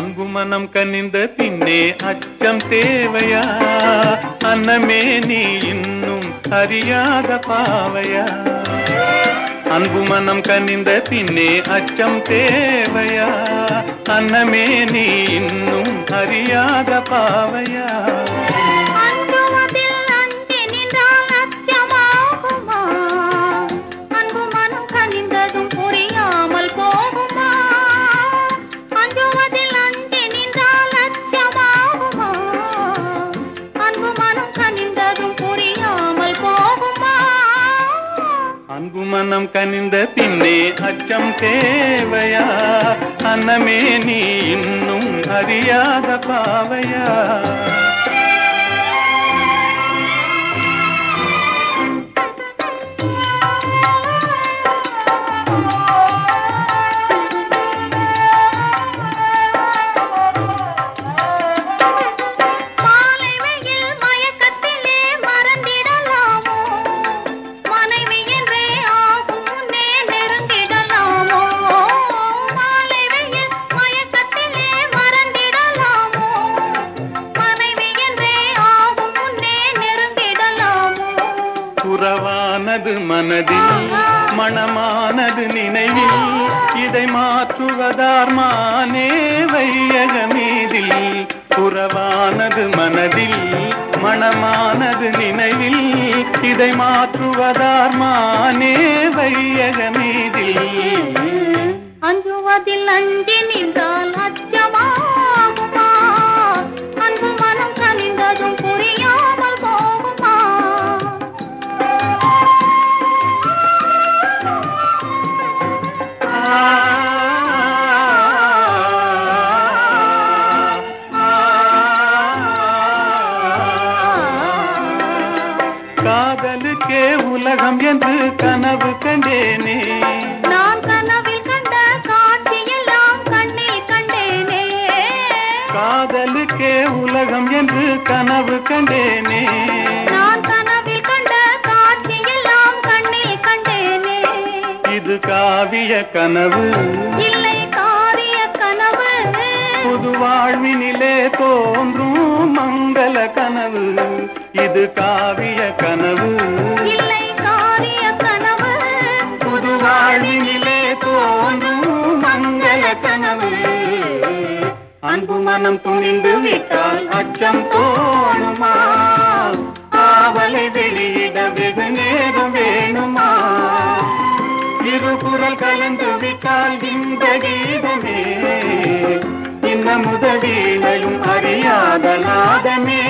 அன்பு மனம் கனிந்த பின்னே அச்சம் தேவையா? அன்னமே நீ இன்னும் அறியாத பாவையா? அன்பு மனம் கனிந்த பின்னே அச்சம் தேவையா? அன்னமே நீ இன்னும் அறியாத பாவையா? அன்பு மனம் கனிந்த பின்னே அச்சம் தேவையா அன்னமே நீ இன்னும் அறியாத மனது மனதில் மனமானது நினைவில் இதை மாற்றுவதார் மானே வையக புறவானது மனதில் மனமானது நினைவில் இதை மாற்றுவதார் மானே வையக அஞ்சுவதில் அஞ்சினி காதலுக்கே உலகம் என்று கனவு கண்டேனே. நான் கனவில் கண்ட காட்சியெல்லாம் கண்ணில் கண்டேனே. காதலுக்கே உலகம் என்று கனவு கண்டேனே. நான் கனவில் கண்ட காட்சியெல்லாம் கண்ணில் கண்டேனே. இது காவிய கனவு. இல்லை காரிய கனவு. புது வாழ்வினிலே தோன்றும் மங்கள கனவு. இது காவிய அன்பு மனம் துணிந்து விட்டால் அச்சம் தோணுமா? காவலை வெளியிட வெகு நேரம் வேணுமா? இருபுறல் கலந்து விட்டால் இந்த கீதமே. இந்த முதவீணையும் அறியாத நாதமே.